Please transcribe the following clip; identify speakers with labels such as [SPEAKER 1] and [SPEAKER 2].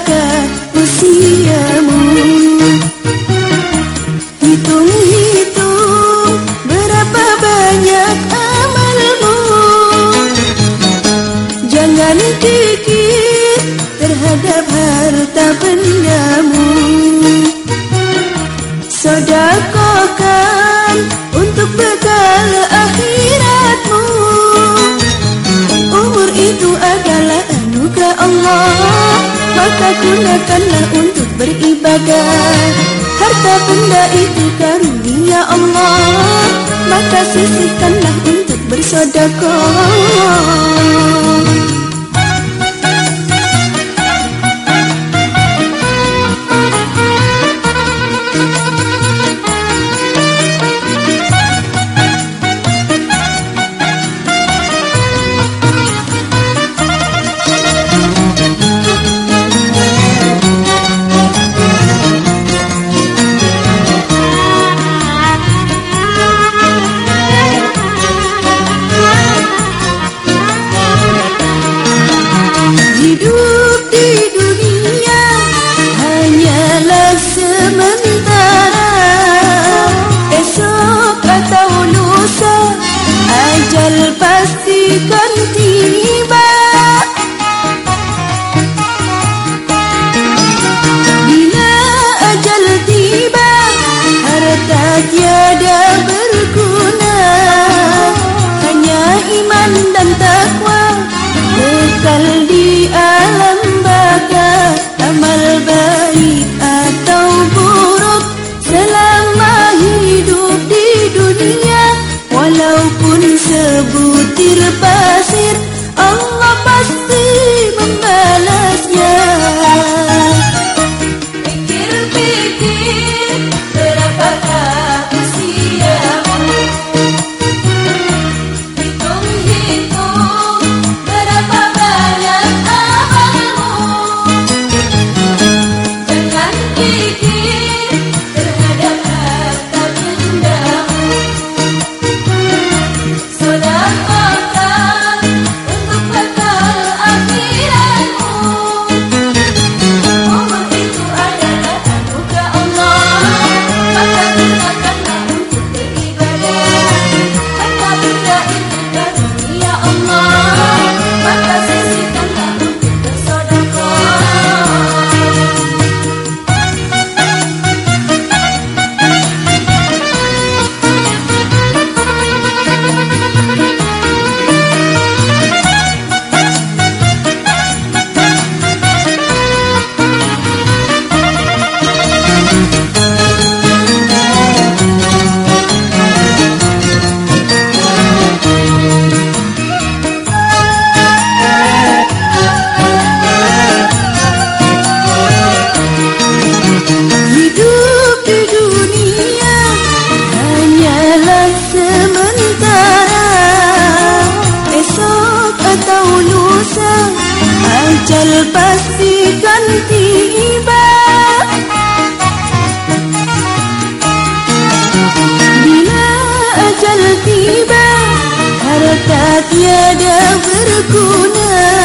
[SPEAKER 1] berapakah usiamu. Hitung-hitung berapa banyak amalmu. Jangan kikir terhadap harta bendamu. Sodakokan untuk bekal akhiratmu. Umur itu adalah anugerah Allah Maka gunakanlah untuk beribadah. Harta benda itu karunia Allah. Maka sisihkanlah untuk bersodakoh Bekal pastikan tiba. Bila ajal tiba harta tiada berguna